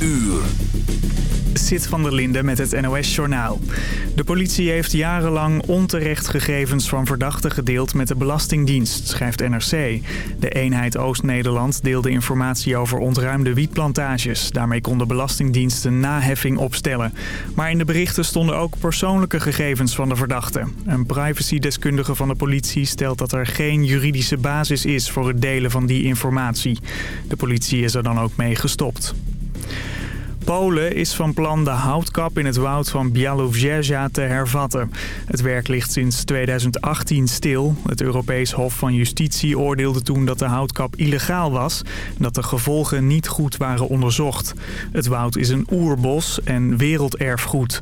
uur. Zit van der Linde met het NOS-journaal. De politie heeft jarenlang onterecht gegevens van verdachten gedeeld met de Belastingdienst, schrijft NRC. De eenheid Oost-Nederland deelde informatie over ontruimde wietplantages. Daarmee kon de Belastingdienst een naheffing opstellen. Maar in de berichten stonden ook persoonlijke gegevens van de verdachten. Een privacydeskundige van de politie stelt dat er geen juridische basis is voor het delen van die informatie. De politie is er dan ook mee gestopt. Polen is van plan de houtkap in het woud van Białowieża te hervatten. Het werk ligt sinds 2018 stil. Het Europees Hof van Justitie oordeelde toen dat de houtkap illegaal was... en dat de gevolgen niet goed waren onderzocht. Het woud is een oerbos en werelderfgoed.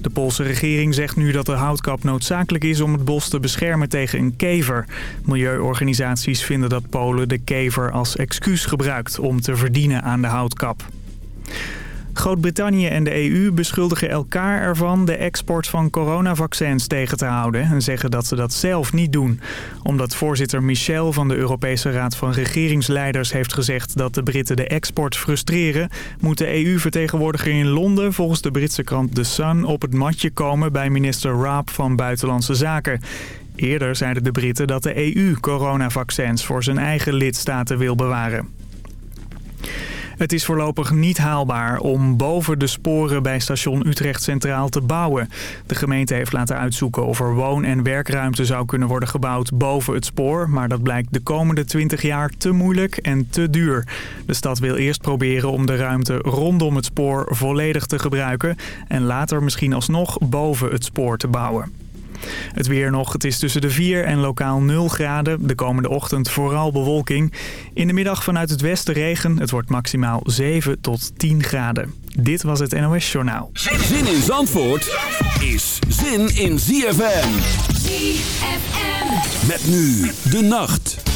De Poolse regering zegt nu dat de houtkap noodzakelijk is om het bos te beschermen tegen een kever. Milieuorganisaties vinden dat Polen de kever als excuus gebruikt om te verdienen aan de houtkap. Groot-Brittannië en de EU beschuldigen elkaar ervan de export van coronavaccins tegen te houden en zeggen dat ze dat zelf niet doen. Omdat voorzitter Michel van de Europese Raad van Regeringsleiders heeft gezegd dat de Britten de export frustreren, moet de EU-vertegenwoordiger in Londen volgens de Britse krant The Sun op het matje komen bij minister Raab van Buitenlandse Zaken. Eerder zeiden de Britten dat de EU coronavaccins voor zijn eigen lidstaten wil bewaren. Het is voorlopig niet haalbaar om boven de sporen bij station Utrecht Centraal te bouwen. De gemeente heeft laten uitzoeken of er woon- en werkruimte zou kunnen worden gebouwd boven het spoor. Maar dat blijkt de komende 20 jaar te moeilijk en te duur. De stad wil eerst proberen om de ruimte rondom het spoor volledig te gebruiken. En later misschien alsnog boven het spoor te bouwen. Het weer nog, het is tussen de 4 en lokaal 0 graden. De komende ochtend vooral bewolking. In de middag vanuit het westen regen. Het wordt maximaal 7 tot 10 graden. Dit was het NOS Journaal. Zin in Zandvoort is zin in ZFM. ZFM. Met nu de nacht.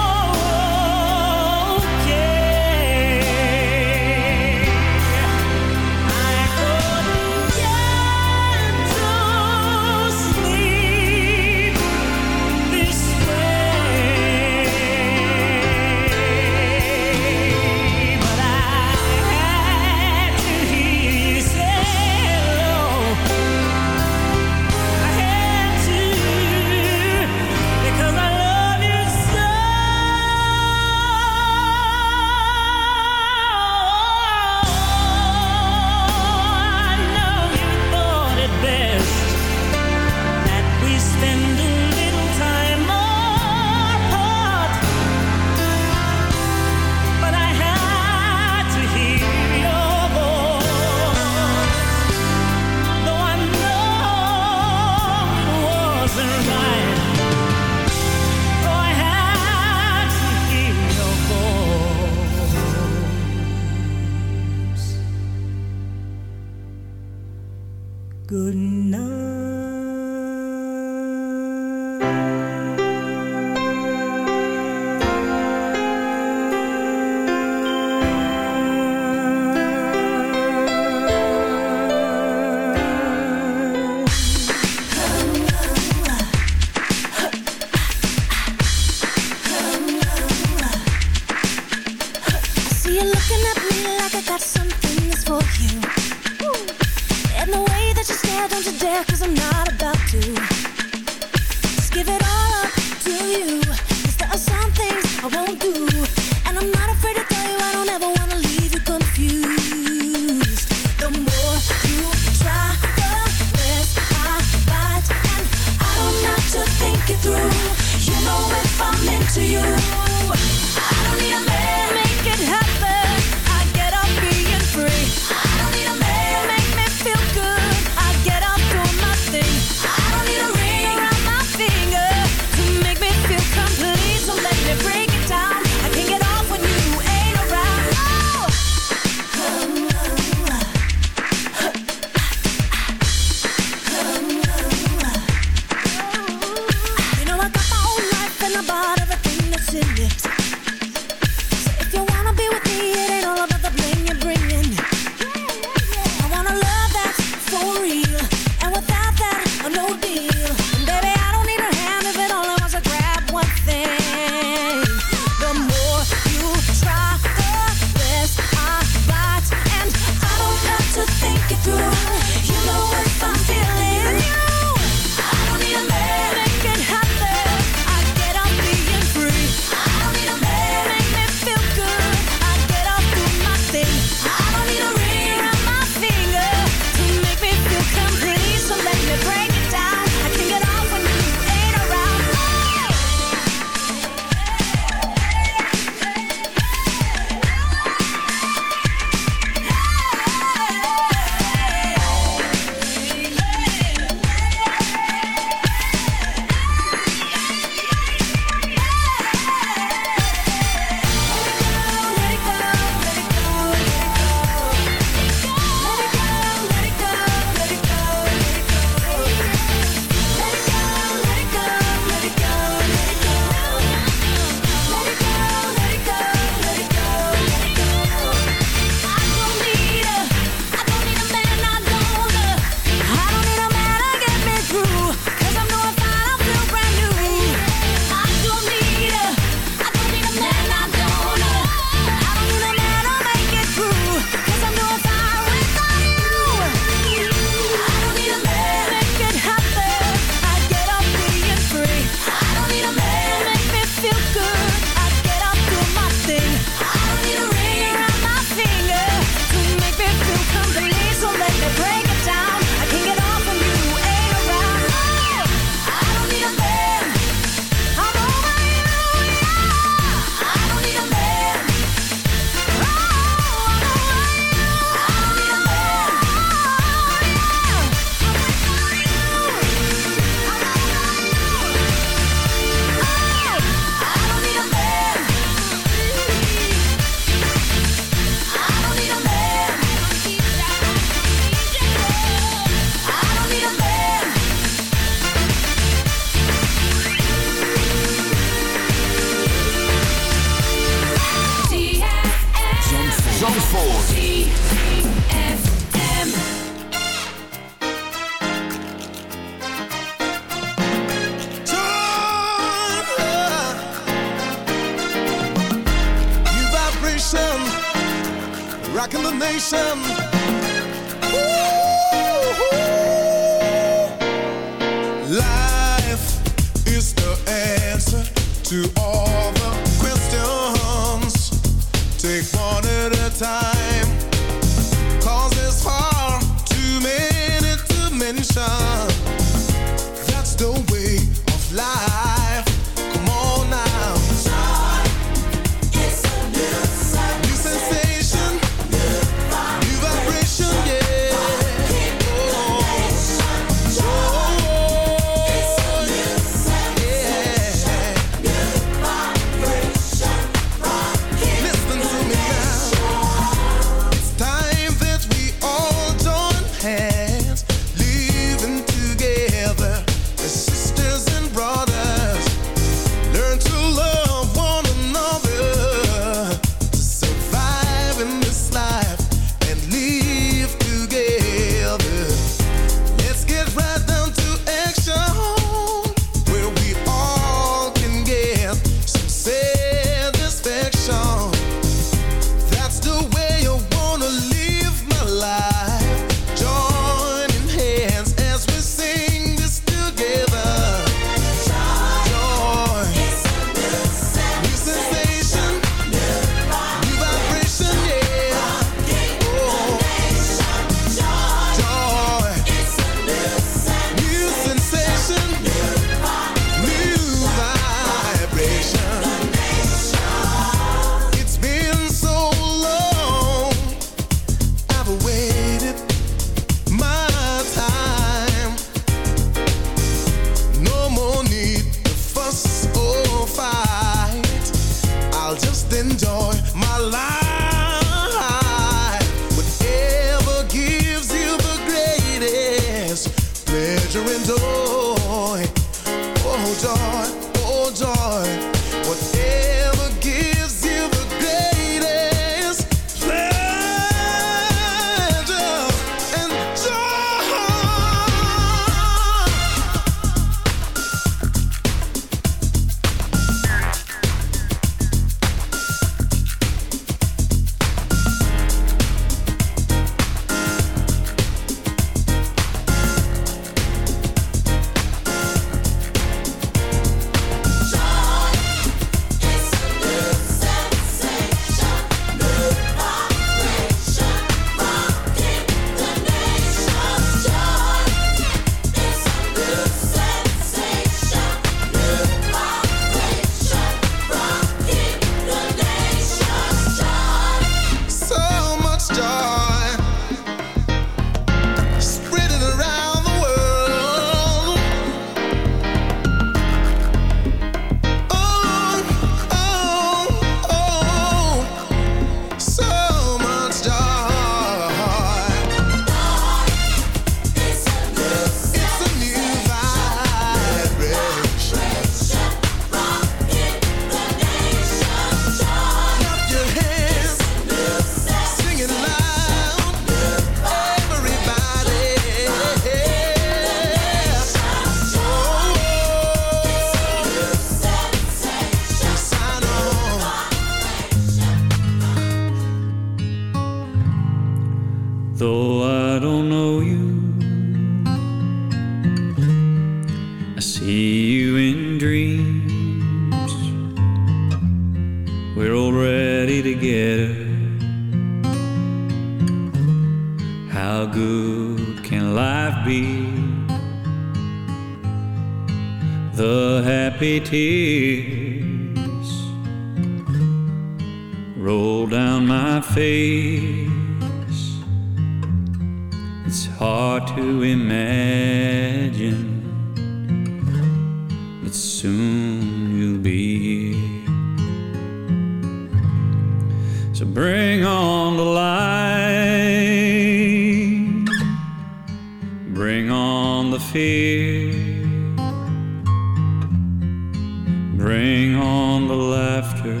laughter.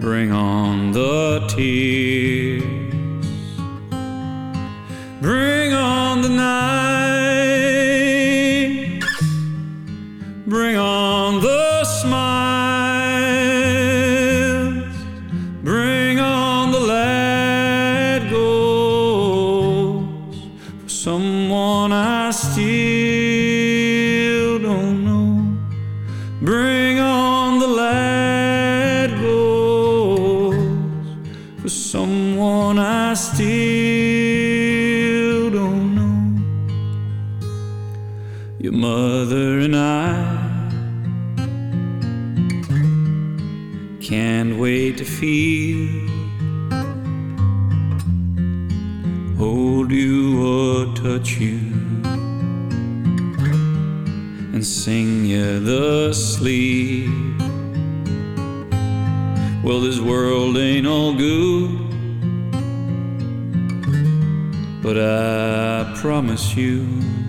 Bring on the tears. Bring promise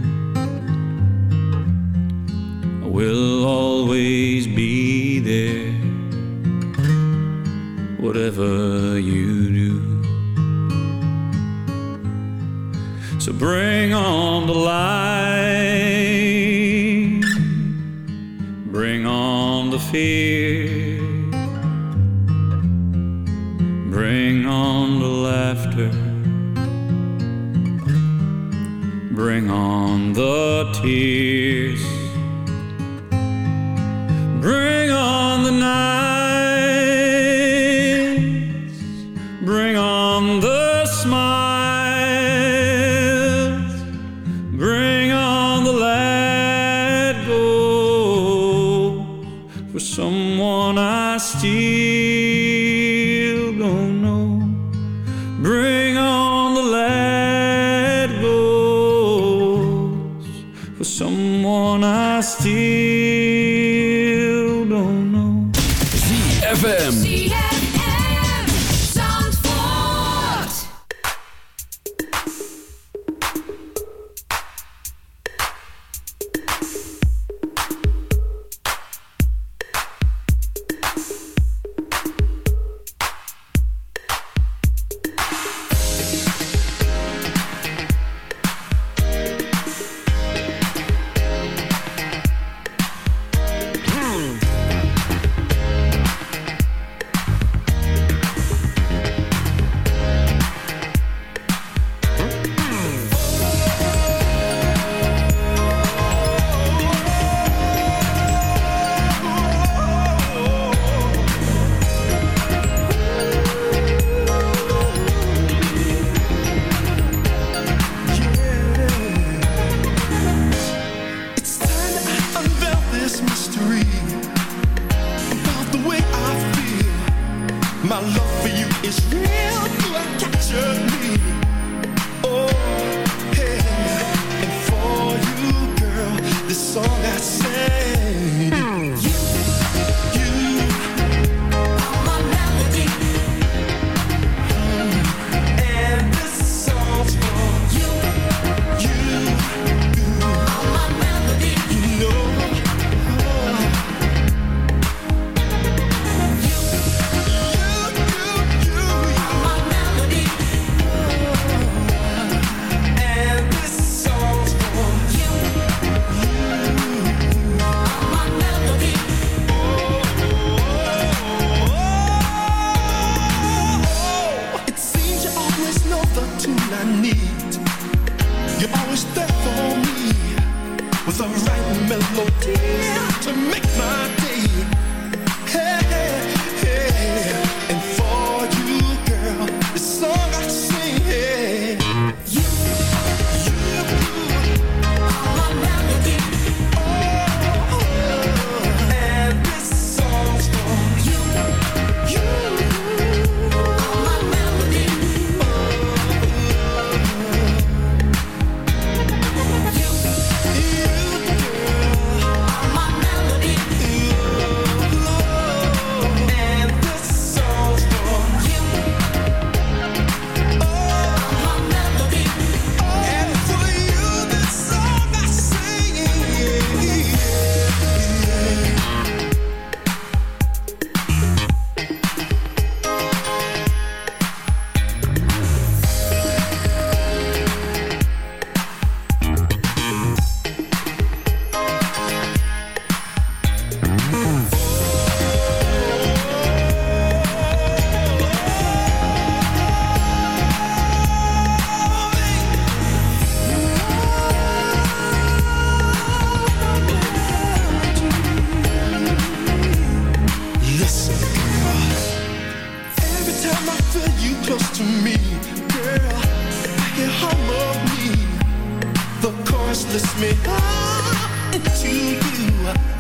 time I feel you close to me, girl, I can hum me. The chorus lifts me up into you.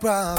Got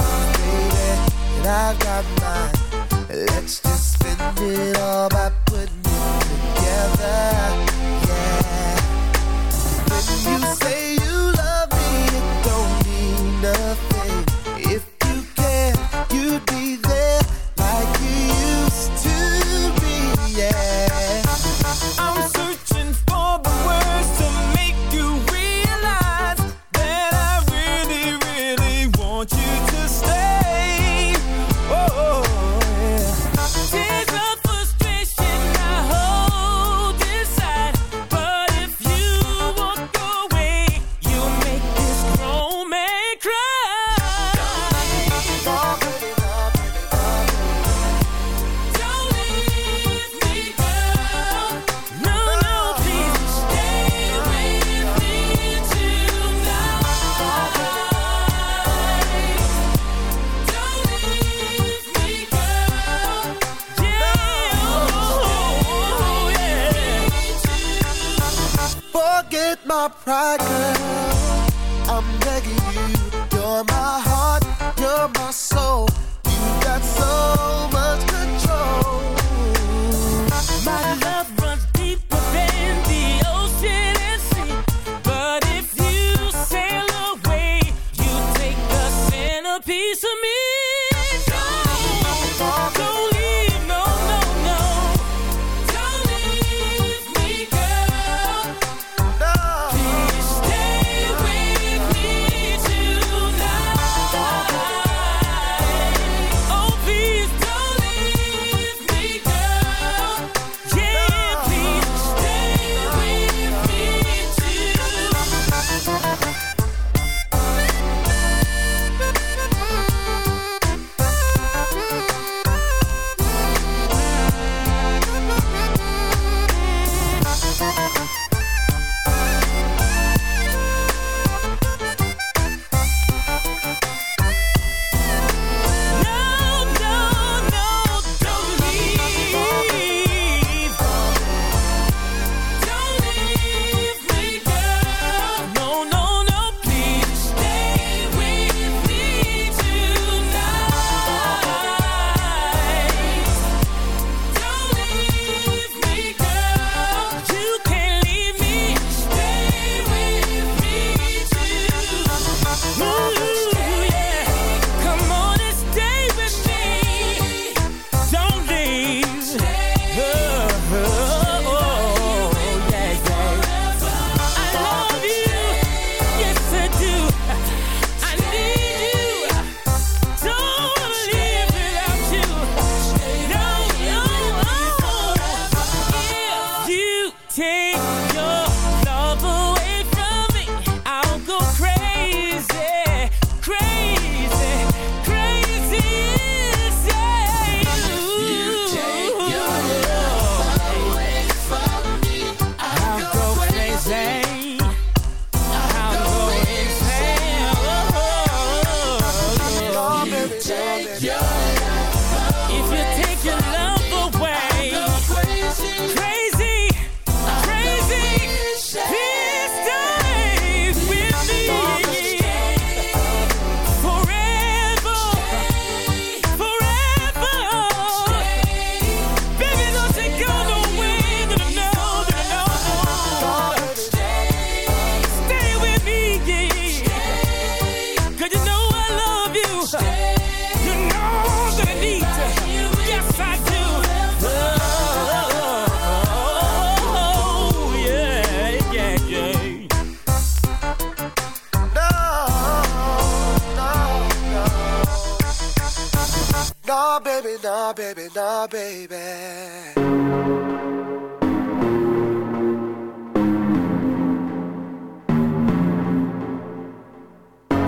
nah, baby, nah, baby.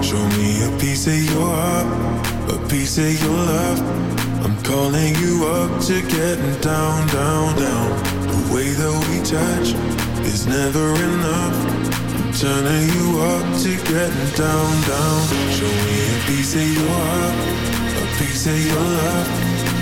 Show me a piece of your heart, a piece of your love. I'm calling you up to getting down, down, down. The way that we touch is never enough. I'm turning you up to getting down, down. Show me a piece of your heart, a piece of your love.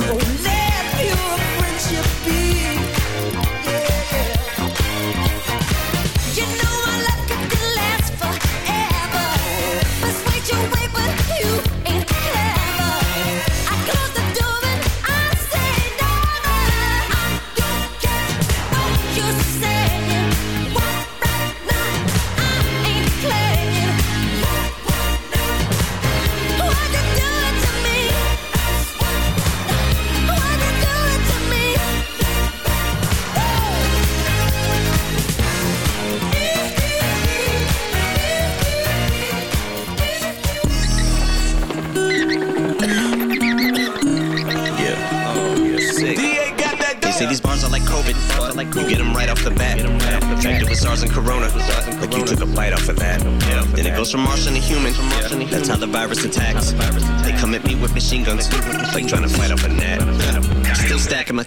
So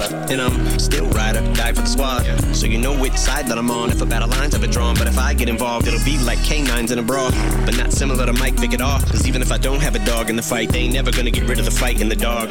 And I'm still rider, die for the squad. So you know which side that I'm on if a battle line's ever drawn. But if I get involved, it'll be like canines in a brawl. But not similar to Mike Vick at all. Cause even if I don't have a dog in the fight, they ain't never gonna get rid of the fight in the dog.